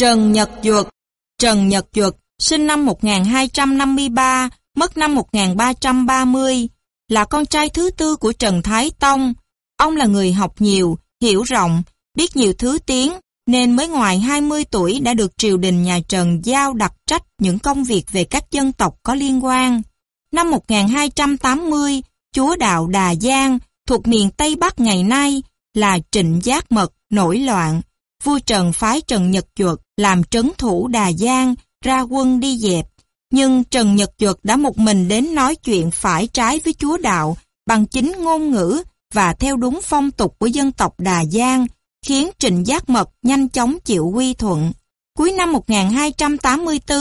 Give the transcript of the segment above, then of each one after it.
Trần Nhật Duật Trần Nhật Duật sinh năm 1253, mất năm 1330, là con trai thứ tư của Trần Thái Tông. Ông là người học nhiều, hiểu rộng, biết nhiều thứ tiếng, nên mới ngoài 20 tuổi đã được triều đình nhà Trần giao đặc trách những công việc về các dân tộc có liên quan. Năm 1280, chúa đạo Đà Giang thuộc miền Tây Bắc ngày nay là Trịnh Giác Mật nổi loạn. Vua Trần phái Trần Nhật Duật làm trấn thủ Đà Giang ra quân đi dẹp. Nhưng Trần Nhật Duật đã một mình đến nói chuyện phải trái với chúa đạo bằng chính ngôn ngữ và theo đúng phong tục của dân tộc Đà Giang, khiến Trịnh Giác Mật nhanh chóng chịu quy thuận. Cuối năm 1284,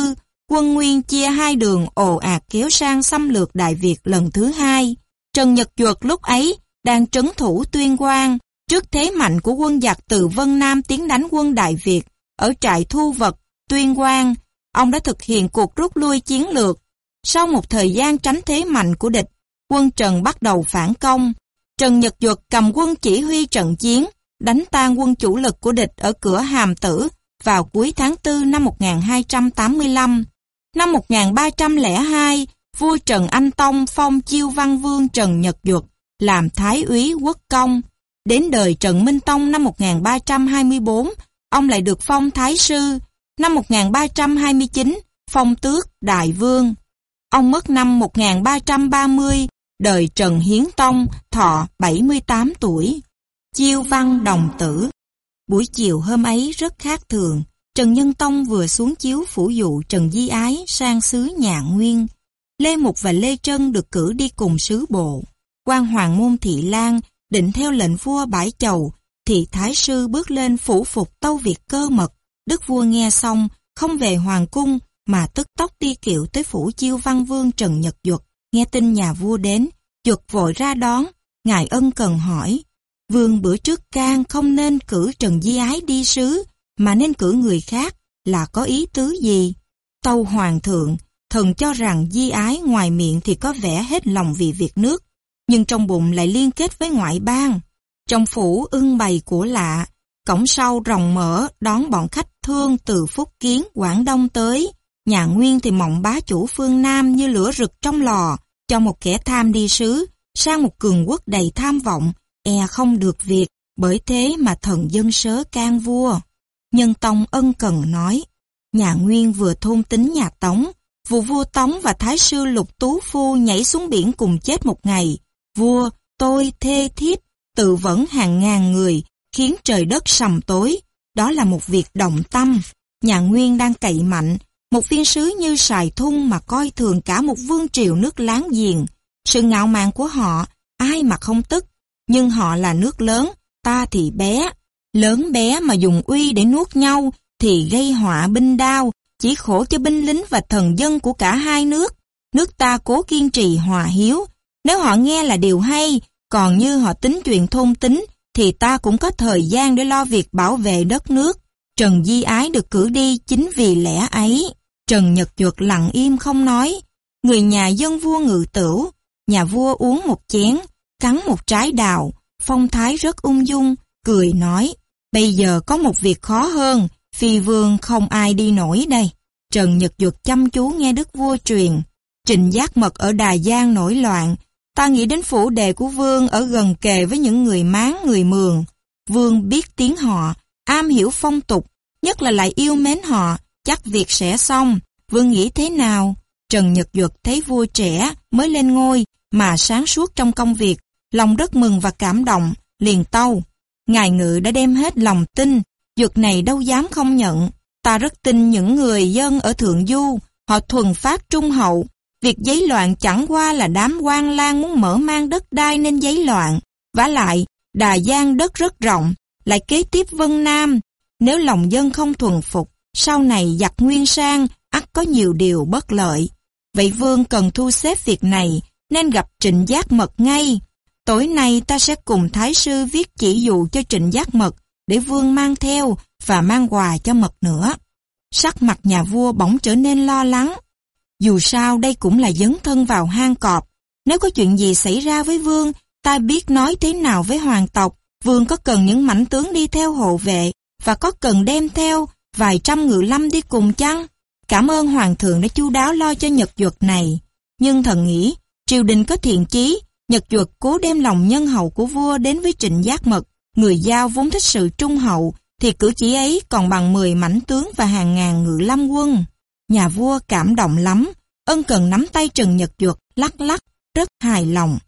quân Nguyên chia hai đường ồ ạt kéo sang xâm lược Đại Việt lần thứ hai. Trần Nhật Duật lúc ấy đang trấn thủ tuyên quang trước thế mạnh của quân giặc từ Vân Nam tiến đánh quân Đại Việt ở trại thu vật, tuyên quang, ông đã thực hiện cuộc rút lui chiến lược. Sau một thời gian tránh thế mạnh của địch, quân Trần bắt đầu phản công. Trần Nhật Duật cầm quân chỉ huy trận chiến, đánh tan quân chủ lực của địch ở cửa Hàm Tử vào cuối tháng 4 năm 1285. Năm 1302, vua Trần Anh Tông phong chiêu văn vương Trần Nhật Duật làm Thái úy quốc công. Đến đời Trần Minh Tông năm 1324, ông lại được phong Thái sư. Năm 1329, phong tước Đại Vương. Ông mất năm 1330, đời Trần Hiến Tông, thọ 78 tuổi. Chiêu văn đồng tử Buổi chiều hôm ấy rất khác thường. Trần Nhân Tông vừa xuống chiếu phủ dụ Trần Di Ái sang xứ nhà Nguyên. Lê Mục và Lê Trân được cử đi cùng sứ bộ. quan Hoàng Môn Thị Lan định theo lệnh vua bãi chầu, thì Thái Sư bước lên phủ phục tâu việc cơ mật. Đức vua nghe xong, không về Hoàng cung, mà tức tốc đi kiệu tới phủ chiêu văn vương Trần Nhật Duật. Nghe tin nhà vua đến, Duật vội ra đón, ngài ân cần hỏi. Vương bữa trước can không nên cử Trần Di Ái đi sứ, mà nên cử người khác, là có ý tứ gì? Tâu Hoàng thượng, thần cho rằng Di Ái ngoài miệng thì có vẻ hết lòng vì việc nước, nhưng trong bụng lại liên kết với ngoại bang. Trong phủ ưng bày của lạ, cổng sau rồng mở đón bọn khách thương từ Phúc Kiến, Quảng Đông tới. Nhà Nguyên thì mộng bá chủ phương Nam như lửa rực trong lò, cho một kẻ tham đi sứ, sang một cường quốc đầy tham vọng, e không được việc, bởi thế mà thần dân sớ can vua. Nhân Tông ân cần nói, nhà Nguyên vừa thôn tính nhà Tống, vụ vua Tống và Thái sư Lục Tú Phu nhảy xuống biển cùng chết một ngày. Vua, tôi, thê thiếp, tự vẫn hàng ngàn người, khiến trời đất sầm tối. Đó là một việc động tâm. Nhà Nguyên đang cậy mạnh, một viên sứ như sài thung mà coi thường cả một vương triều nước láng giềng. Sự ngạo mạn của họ, ai mà không tức. Nhưng họ là nước lớn, ta thì bé. Lớn bé mà dùng uy để nuốt nhau, thì gây họa binh đao, chỉ khổ cho binh lính và thần dân của cả hai nước. Nước ta cố kiên trì hòa hiếu. Nếu họ nghe là điều hay, còn như họ tính chuyện thôn tính, thì ta cũng có thời gian để lo việc bảo vệ đất nước. Trần Di Ái được cử đi chính vì lẽ ấy. Trần Nhật Duật lặng im không nói. Người nhà dân vua ngự tửu, nhà vua uống một chén, cắn một trái đào, phong thái rất ung dung, cười nói, bây giờ có một việc khó hơn, phi vương không ai đi nổi đây. Trần Nhật Duật chăm chú nghe đức vua truyền, trình giác mật ở Đà Giang nổi loạn, ta nghĩ đến phủ đề của vương ở gần kề với những người máng người mường. Vương biết tiếng họ, am hiểu phong tục, nhất là lại yêu mến họ, chắc việc sẽ xong. Vương nghĩ thế nào? Trần Nhật Duật thấy vua trẻ mới lên ngôi mà sáng suốt trong công việc, lòng rất mừng và cảm động, liền tâu. Ngài ngự đã đem hết lòng tin, Duật này đâu dám không nhận. Ta rất tin những người dân ở Thượng Du, họ thuần phát trung hậu. Việc giấy loạn chẳng qua là đám quan lang muốn mở mang đất đai nên giấy loạn. vả lại, Đà Giang đất rất rộng, lại kế tiếp Vân Nam. Nếu lòng dân không thuần phục, sau này giặc nguyên sang, ắt có nhiều điều bất lợi. Vậy Vương cần thu xếp việc này, nên gặp Trịnh Giác Mật ngay. Tối nay ta sẽ cùng Thái Sư viết chỉ dụ cho Trịnh Giác Mật, để Vương mang theo và mang quà cho Mật nữa. Sắc mặt nhà vua bỗng trở nên lo lắng. Dù sao đây cũng là dấn thân vào hang cọp. Nếu có chuyện gì xảy ra với Vương, ta biết nói thế nào với hoàng tộc. Vương có cần những mảnh tướng đi theo hộ vệ và có cần đem theo vài trăm ngự lâm đi cùng chăng? Cảm ơn Hoàng thượng đã chu đáo lo cho Nhật Duật này. Nhưng thần nghĩ, triều đình có thiện chí, Nhật Duật cố đem lòng nhân hậu của vua đến với trịnh giác mật. Người giao vốn thích sự trung hậu, thì cử chỉ ấy còn bằng 10 mảnh tướng và hàng ngàn ngự lâm quân. Nhà vua cảm động lắm, ân cần nắm tay Trần Nhật Duật, lắc lắc, rất hài lòng.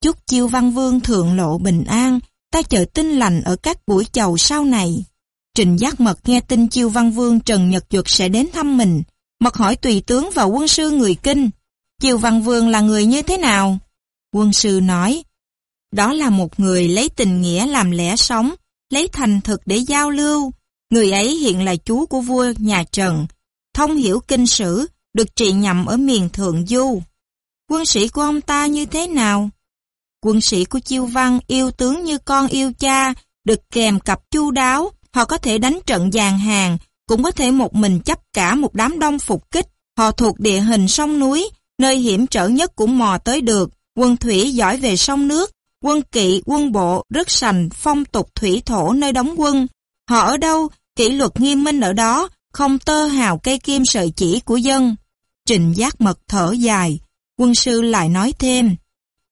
Chúc chiêu văn vương thượng lộ bình an, ta chờ tin lành ở các buổi chầu sau này. Trình Giác Mật nghe tin chiêu văn vương Trần Nhật Duật sẽ đến thăm mình. Mật hỏi tùy tướng và quân sư người kinh. Chiêu văn vương là người như thế nào? Quân sư nói, đó là một người lấy tình nghĩa làm lẽ sống, lấy thành thực để giao lưu. Người ấy hiện là chú của vua nhà Trần, thông hiểu kinh sử, được trị nhậm ở miền Thượng Du. Quân sĩ của ông ta như thế nào? Quân sĩ của Chiêu Văn yêu tướng như con yêu cha, được kèm cặp chu đáo, họ có thể đánh trận dàn hàng, cũng có thể một mình chấp cả một đám đông phục kích. Họ thuộc địa hình sông núi, nơi hiểm trở nhất cũng mò tới được. Quân thủy giỏi về sông nước, quân kỵ, quân bộ rất sành phong tục thủy thổ nơi đóng quân. Họ ở đâu, kỷ luật nghiêm minh ở đó, không tơ hào cây kim sợi chỉ của dân. Trình giác mật thở dài, quân sư lại nói thêm.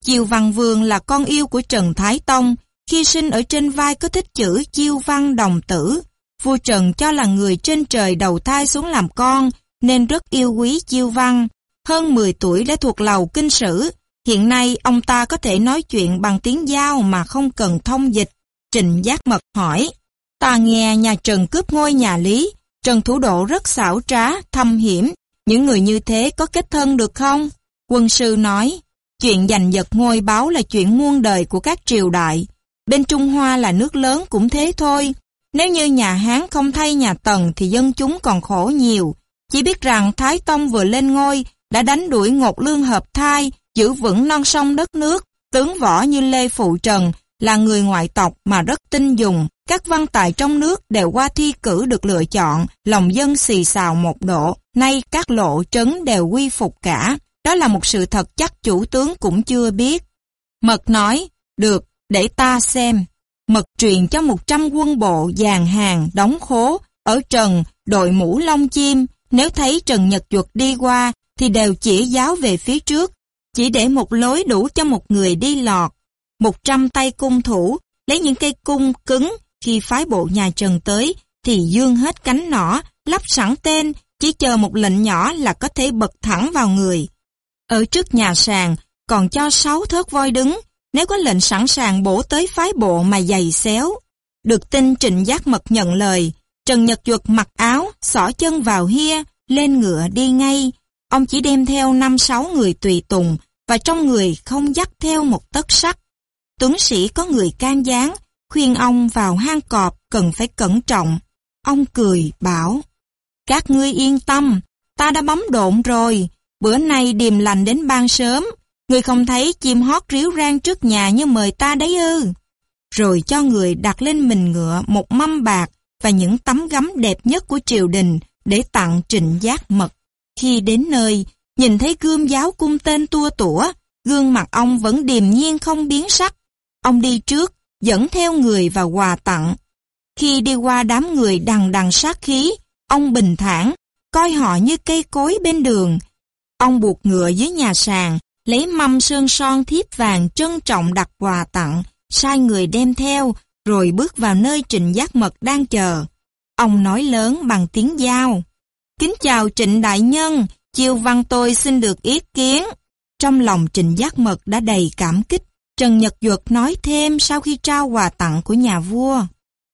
Chiêu Văn Vương là con yêu của Trần Thái Tông, khi sinh ở trên vai có thích chữ Chiêu Văn Đồng Tử. Vua Trần cho là người trên trời đầu thai xuống làm con, nên rất yêu quý Chiêu Văn. Hơn 10 tuổi đã thuộc lầu kinh sử, hiện nay ông ta có thể nói chuyện bằng tiếng giao mà không cần thông dịch. Trình Giác Mật hỏi, ta nghe nhà Trần cướp ngôi nhà Lý, Trần Thủ Độ rất xảo trá, thâm hiểm, những người như thế có kết thân được không? Quân sư nói, chuyện giành giật ngôi báo là chuyện muôn đời của các triều đại. Bên Trung Hoa là nước lớn cũng thế thôi. Nếu như nhà Hán không thay nhà Tần thì dân chúng còn khổ nhiều. Chỉ biết rằng Thái Tông vừa lên ngôi đã đánh đuổi ngột lương hợp thai, giữ vững non sông đất nước. Tướng võ như Lê Phụ Trần là người ngoại tộc mà rất tinh dùng. Các văn tài trong nước đều qua thi cử được lựa chọn, lòng dân xì xào một độ. Nay các lộ trấn đều quy phục cả. Đó là một sự thật chắc chủ tướng cũng chưa biết. Mật nói, được, để ta xem. Mật truyền cho 100 quân bộ dàn hàng, đóng khố, ở trần, đội mũ lông chim. Nếu thấy Trần Nhật Duật đi qua, thì đều chỉ giáo về phía trước. Chỉ để một lối đủ cho một người đi lọt. 100 tay cung thủ, lấy những cây cung cứng, khi phái bộ nhà Trần tới, thì dương hết cánh nỏ, lắp sẵn tên, chỉ chờ một lệnh nhỏ là có thể bật thẳng vào người. Ở trước nhà sàn, còn cho sáu thớt voi đứng, nếu có lệnh sẵn sàng bổ tới phái bộ mà giày xéo. Được tin Trịnh Giác Mật nhận lời, Trần Nhật Duật mặc áo, xỏ chân vào hia, lên ngựa đi ngay. Ông chỉ đem theo năm sáu người tùy tùng, và trong người không dắt theo một tấc sắt. Tuấn sĩ có người can gián, khuyên ông vào hang cọp cần phải cẩn trọng. Ông cười, bảo, Các ngươi yên tâm, ta đã bấm độn rồi, bữa nay điềm lành đến ban sớm, người không thấy chim hót ríu rang trước nhà như mời ta đấy ư. Rồi cho người đặt lên mình ngựa một mâm bạc và những tấm gấm đẹp nhất của triều đình để tặng trịnh giác mật. Khi đến nơi, nhìn thấy gươm giáo cung tên tua tủa, gương mặt ông vẫn điềm nhiên không biến sắc. Ông đi trước, dẫn theo người và quà tặng. Khi đi qua đám người đằng đằng sát khí, ông bình thản, coi họ như cây cối bên đường. Ông buộc ngựa dưới nhà sàn, lấy mâm sơn son thiếp vàng trân trọng đặt quà tặng, sai người đem theo, rồi bước vào nơi trịnh giác mật đang chờ. Ông nói lớn bằng tiếng giao. Kính chào trịnh đại nhân, chiêu văn tôi xin được ý kiến. Trong lòng trịnh giác mật đã đầy cảm kích. Trần Nhật Duật nói thêm sau khi trao quà tặng của nhà vua.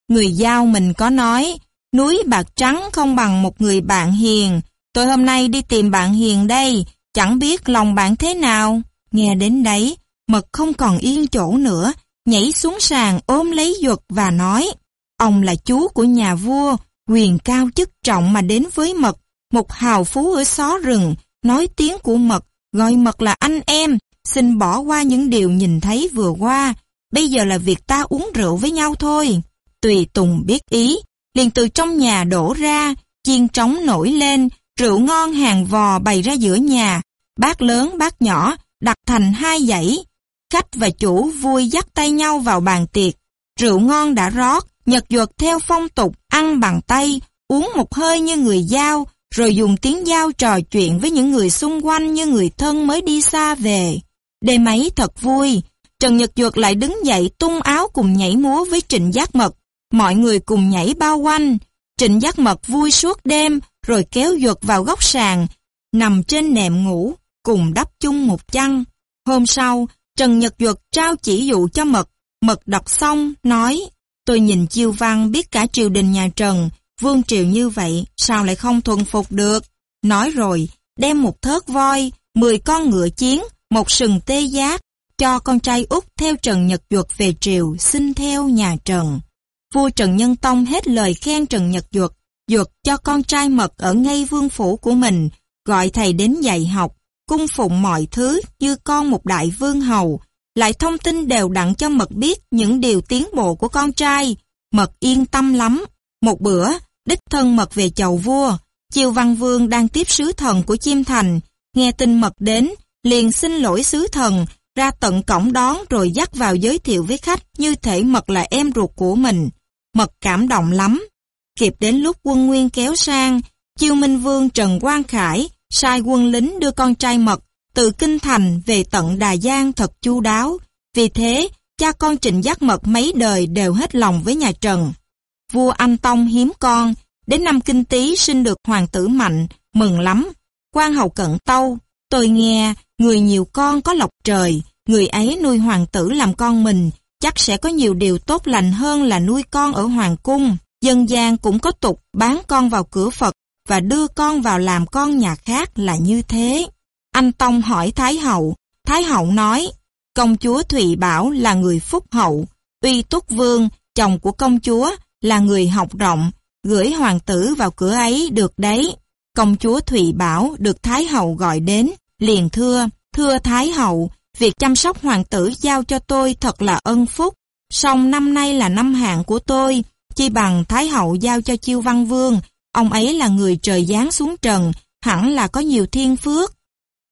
Người giao mình có nói, núi bạc trắng không bằng một người bạn hiền. Tôi hôm nay đi tìm bạn hiền đây, chẳng biết lòng bạn thế nào. Nghe đến đấy, mật không còn yên chỗ nữa, nhảy xuống sàn ôm lấy Duật và nói, ông là chú của nhà vua, quyền cao chức trọng mà đến với mật, một hào phú ở xó rừng, nói tiếng của mật, gọi mật là anh em, xin bỏ qua những điều nhìn thấy vừa qua, bây giờ là việc ta uống rượu với nhau thôi. Tùy Tùng biết ý, liền từ trong nhà đổ ra, chiên trống nổi lên, rượu ngon hàng vò bày ra giữa nhà, bát lớn bát nhỏ, đặt thành hai dãy. Khách và chủ vui dắt tay nhau vào bàn tiệc. Rượu ngon đã rót, nhật duật theo phong tục, ăn bằng tay, uống một hơi như người giao, rồi dùng tiếng giao trò chuyện với những người xung quanh như người thân mới đi xa về. Đêm ấy thật vui, Trần Nhật Duật lại đứng dậy tung áo cùng nhảy múa với Trịnh Giác Mật. Mọi người cùng nhảy bao quanh. Trịnh Giác Mật vui suốt đêm, rồi kéo Duật vào góc sàn, nằm trên nệm ngủ, cùng đắp chung một chăn. Hôm sau, Trần Nhật Duật trao chỉ dụ cho Mật. Mật đọc xong, nói, tôi nhìn chiêu văn biết cả triều đình nhà Trần, vương triều như vậy, sao lại không thuần phục được? Nói rồi, đem một thớt voi, 10 con ngựa chiến, một sừng tê giác, cho con trai út theo Trần Nhật Duật về triều xin theo nhà Trần. Vua Trần Nhân Tông hết lời khen Trần Nhật Duật, Duật cho con trai mật ở ngay vương phủ của mình, gọi thầy đến dạy học, cung phụng mọi thứ như con một đại vương hầu, lại thông tin đều đặn cho Mật biết những điều tiến bộ của con trai. Mật yên tâm lắm. Một bữa, đích thân Mật về chầu vua, Chiêu Văn Vương đang tiếp sứ thần của Chiêm Thành, nghe tin Mật đến, liền xin lỗi sứ thần, ra tận cổng đón rồi dắt vào giới thiệu với khách như thể Mật là em ruột của mình. Mật cảm động lắm. Kịp đến lúc quân nguyên kéo sang, Chiêu Minh Vương Trần Quang Khải sai quân lính đưa con trai Mật từ Kinh Thành về tận Đà Giang thật chu đáo. Vì thế, cha con Trịnh Giác Mật mấy đời đều hết lòng với nhà Trần. Vua Anh Tông hiếm con, đến năm Kinh Tý sinh được hoàng tử mạnh, mừng lắm. quan hầu cận tâu, tôi nghe, người nhiều con có lộc trời, người ấy nuôi hoàng tử làm con mình, chắc sẽ có nhiều điều tốt lành hơn là nuôi con ở hoàng cung. Dân gian cũng có tục bán con vào cửa Phật và đưa con vào làm con nhà khác là như thế. Anh Tông hỏi Thái Hậu, Thái Hậu nói, công chúa Thụy Bảo là người phúc hậu, Uy Túc Vương, chồng của công chúa, là người học rộng, gửi hoàng tử vào cửa ấy được đấy. Công chúa Thụy Bảo được Thái Hậu gọi đến, liền thưa, thưa Thái Hậu, việc chăm sóc hoàng tử giao cho tôi thật là ân phúc, song năm nay là năm hạn của tôi, chi bằng Thái Hậu giao cho Chiêu Văn Vương, ông ấy là người trời giáng xuống trần, hẳn là có nhiều thiên phước.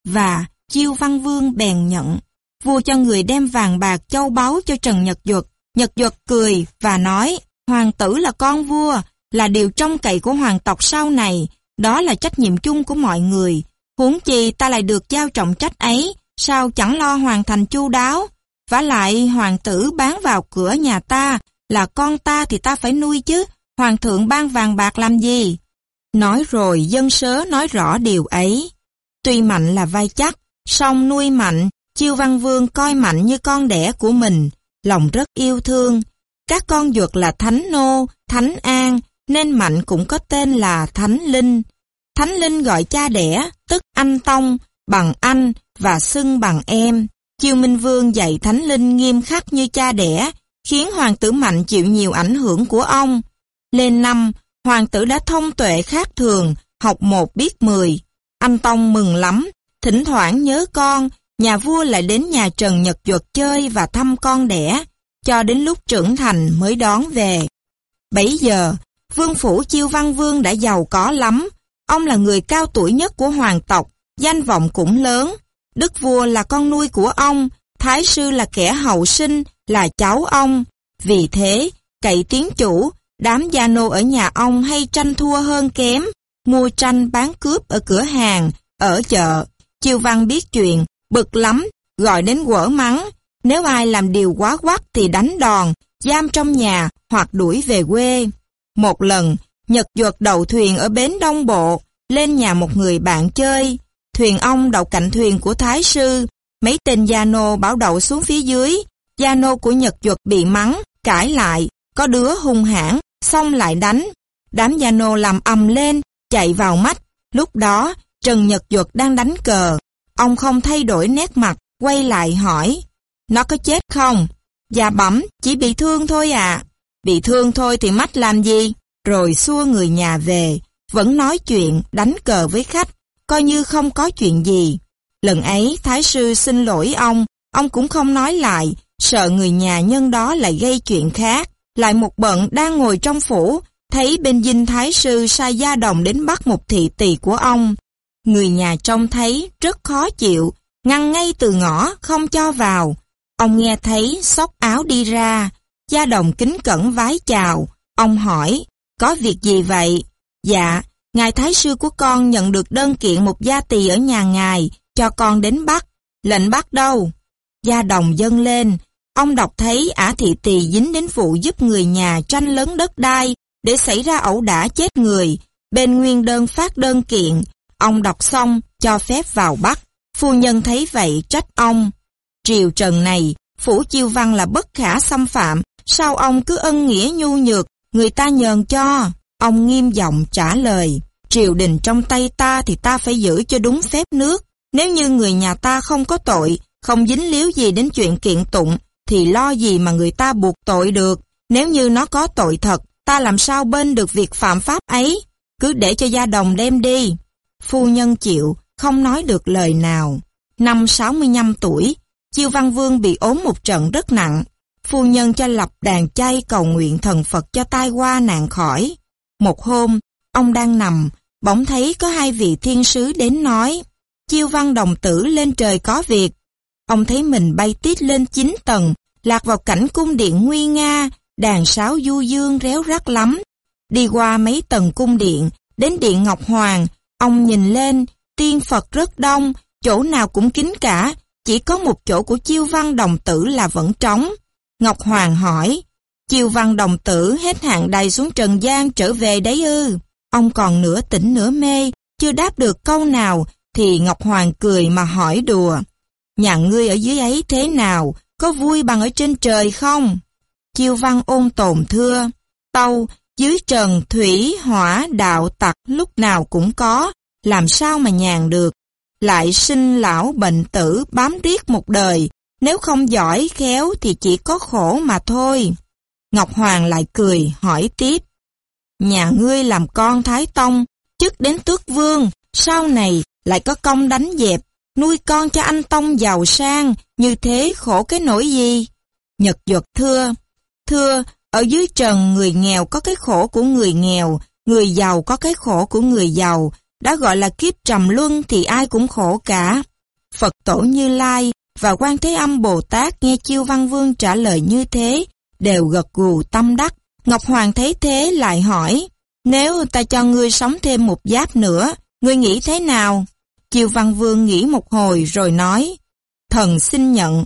Và Chiêu Văn Vương bèn nhận, vua cho người đem vàng bạc châu báu cho Trần Nhật Duật. Nhật Duật cười và nói, hoàng tử là con vua, là điều trông cậy của hoàng tộc sau này, đó là trách nhiệm chung của mọi người. Huống chi ta lại được giao trọng trách ấy, sao chẳng lo hoàn thành chu đáo. vả lại hoàng tử bán vào cửa nhà ta, là con ta thì ta phải nuôi chứ, hoàng thượng ban vàng bạc làm gì? Nói rồi dân sớ nói rõ điều ấy. Tuy mạnh là vai chắc, song nuôi mạnh, chiêu văn vương coi mạnh như con đẻ của mình, lòng rất yêu thương. Các con duật là Thánh Nô, Thánh An, nên mạnh cũng có tên là Thánh Linh. Thánh Linh gọi cha đẻ, tức anh Tông, bằng anh và xưng bằng em. Chiêu Minh Vương dạy Thánh Linh nghiêm khắc như cha đẻ, khiến Hoàng tử Mạnh chịu nhiều ảnh hưởng của ông. Lên năm, Hoàng tử đã thông tuệ khác thường, học một biết mười. Anh Tông mừng lắm, thỉnh thoảng nhớ con, nhà vua lại đến nhà Trần Nhật Duật chơi và thăm con đẻ, cho đến lúc trưởng thành mới đón về. Bấy giờ, Vương Phủ Chiêu Văn Vương đã giàu có lắm, ông là người cao tuổi nhất của hoàng tộc, danh vọng cũng lớn. Đức vua là con nuôi của ông, Thái sư là kẻ hậu sinh, là cháu ông. Vì thế, cậy tiếng chủ, đám gia nô ở nhà ông hay tranh thua hơn kém, mua tranh bán cướp ở cửa hàng, ở chợ. Chiêu văn biết chuyện, bực lắm, gọi đến quở mắng. Nếu ai làm điều quá quắc thì đánh đòn, giam trong nhà hoặc đuổi về quê. Một lần, Nhật duật đầu thuyền ở bến Đông Bộ, lên nhà một người bạn chơi. Thuyền ông đậu cạnh thuyền của Thái Sư, mấy tên gia nô bảo đậu xuống phía dưới. Gia nô của Nhật duật bị mắng, cãi lại, có đứa hung hãn, xong lại đánh. Đám gia nô làm ầm lên, chạy vào mắt. Lúc đó, Trần Nhật Duật đang đánh cờ. Ông không thay đổi nét mặt, quay lại hỏi. Nó có chết không? Dạ bẩm, chỉ bị thương thôi à. Bị thương thôi thì mắt làm gì? Rồi xua người nhà về, vẫn nói chuyện, đánh cờ với khách, coi như không có chuyện gì. Lần ấy, Thái sư xin lỗi ông, ông cũng không nói lại, sợ người nhà nhân đó lại gây chuyện khác. Lại một bận đang ngồi trong phủ, thấy bên dinh Thái sư sai gia đồng đến bắt một thị tỳ của ông. Người nhà trông thấy rất khó chịu, ngăn ngay từ ngõ, không cho vào. Ông nghe thấy xóc áo đi ra, gia đồng kính cẩn vái chào. Ông hỏi, có việc gì vậy? Dạ, ngài thái sư của con nhận được đơn kiện một gia tỳ ở nhà ngài, cho con đến bắt. Lệnh bắt đâu? Gia đồng dâng lên. Ông đọc thấy ả thị tỳ dính đến vụ giúp người nhà tranh lớn đất đai để xảy ra ẩu đả chết người. Bên nguyên đơn phát đơn kiện. Ông đọc xong, cho phép vào bắt. Phu nhân thấy vậy trách ông. Triều trần này, phủ chiêu văn là bất khả xâm phạm. Sao ông cứ ân nghĩa nhu nhược, người ta nhờn cho? Ông nghiêm giọng trả lời. Triều đình trong tay ta thì ta phải giữ cho đúng phép nước. Nếu như người nhà ta không có tội, không dính líu gì đến chuyện kiện tụng, thì lo gì mà người ta buộc tội được. Nếu như nó có tội thật, ta làm sao bên được việc phạm pháp ấy? Cứ để cho gia đồng đem đi. Phu nhân chịu, không nói được lời nào. Năm 65 tuổi, Chiêu Văn Vương bị ốm một trận rất nặng. Phu nhân cho lập đàn chay cầu nguyện thần Phật cho tai qua nạn khỏi. Một hôm, ông đang nằm, bỗng thấy có hai vị thiên sứ đến nói. Chiêu văn đồng tử lên trời có việc. Ông thấy mình bay tít lên 9 tầng, lạc vào cảnh cung điện nguy nga, đàn sáo du dương réo rắt lắm. Đi qua mấy tầng cung điện, đến điện Ngọc Hoàng, ông nhìn lên, tiên Phật rất đông, chỗ nào cũng kín cả, chỉ có một chỗ của chiêu văn đồng tử là vẫn trống. Ngọc Hoàng hỏi, chiêu văn đồng tử hết hạn đầy xuống trần gian trở về đấy ư. Ông còn nửa tỉnh nửa mê, chưa đáp được câu nào, thì Ngọc Hoàng cười mà hỏi đùa. Nhà ngươi ở dưới ấy thế nào, có vui bằng ở trên trời không? Chiêu văn ôn tồn thưa, tâu, dưới trần, thủy, hỏa, đạo, tặc lúc nào cũng có, làm sao mà nhàn được. Lại sinh lão bệnh tử bám riết một đời, nếu không giỏi khéo thì chỉ có khổ mà thôi. Ngọc Hoàng lại cười, hỏi tiếp. Nhà ngươi làm con Thái Tông, chức đến tước vương, sau này lại có công đánh dẹp, nuôi con cho anh Tông giàu sang, như thế khổ cái nỗi gì? Nhật duật thưa, thưa, ở dưới trần người nghèo có cái khổ của người nghèo, người giàu có cái khổ của người giàu, đã gọi là kiếp trầm luân thì ai cũng khổ cả. Phật tổ Như Lai và quan Thế Âm Bồ Tát nghe Chiêu Văn Vương trả lời như thế, đều gật gù tâm đắc. Ngọc Hoàng thấy thế lại hỏi, nếu ta cho ngươi sống thêm một giáp nữa, ngươi nghĩ thế nào? Chiêu Văn Vương nghĩ một hồi rồi nói, thần xin nhận.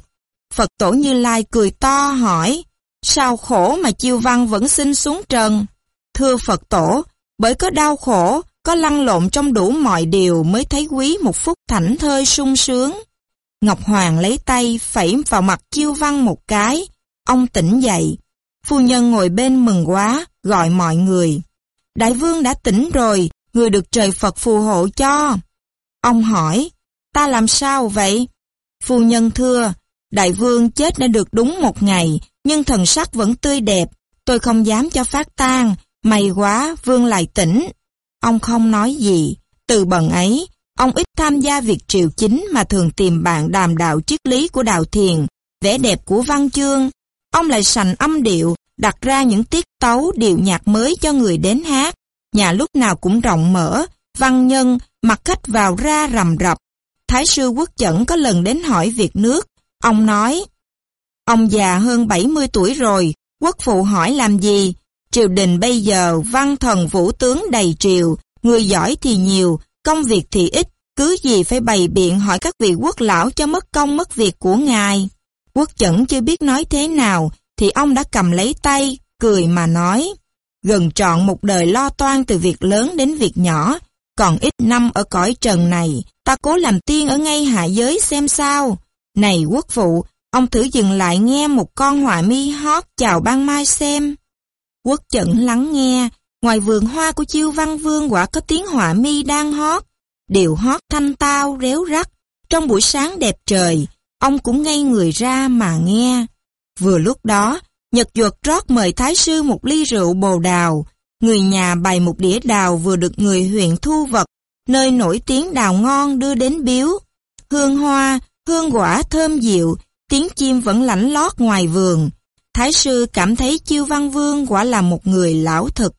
Phật tổ Như Lai cười to hỏi, sao khổ mà Chiêu Văn vẫn xin xuống trần? Thưa Phật tổ, bởi có đau khổ, có lăn lộn trong đủ mọi điều mới thấy quý một phút thảnh thơi sung sướng. Ngọc Hoàng lấy tay phẩy vào mặt Chiêu Văn một cái, ông tỉnh dậy. Phu nhân ngồi bên mừng quá, gọi mọi người. Đại vương đã tỉnh rồi, người được trời Phật phù hộ cho. Ông hỏi, ta làm sao vậy? Phu nhân thưa, đại vương chết đã được đúng một ngày, nhưng thần sắc vẫn tươi đẹp. Tôi không dám cho phát tan. may quá, vương lại tỉnh. Ông không nói gì. Từ bần ấy, ông ít tham gia việc triều chính mà thường tìm bạn đàm đạo triết lý của đạo thiền, vẻ đẹp của văn chương. Ông lại sành âm điệu, đặt ra những tiết tấu điệu nhạc mới cho người đến hát. Nhà lúc nào cũng rộng mở, văn nhân, mặc khách vào ra rầm rập. Thái sư quốc chẩn có lần đến hỏi việc nước. Ông nói, ông già hơn 70 tuổi rồi, quốc phụ hỏi làm gì? Triều đình bây giờ văn thần vũ tướng đầy triều, người giỏi thì nhiều, công việc thì ít, cứ gì phải bày biện hỏi các vị quốc lão cho mất công mất việc của ngài. Quốc chẩn chưa biết nói thế nào, thì ông đã cầm lấy tay, cười mà nói. Gần trọn một đời lo toan từ việc lớn đến việc nhỏ, còn ít năm ở cõi trần này, ta cố làm tiên ở ngay hạ giới xem sao. Này quốc phụ, ông thử dừng lại nghe một con họa mi hót chào ban mai xem. Quốc chẩn lắng nghe, ngoài vườn hoa của chiêu văn vương quả có tiếng họa mi đang hót. Điệu hót thanh tao, réo rắt. Trong buổi sáng đẹp trời, ông cũng ngây người ra mà nghe. Vừa lúc đó, Nhật Duật rót mời Thái sư một ly rượu bồ đào. Người nhà bày một đĩa đào vừa được người huyện thu vật, nơi nổi tiếng đào ngon đưa đến biếu. Hương hoa, hương quả thơm dịu, tiếng chim vẫn lãnh lót ngoài vườn. Thái sư cảm thấy Chiêu Văn Vương quả là một người lão thực.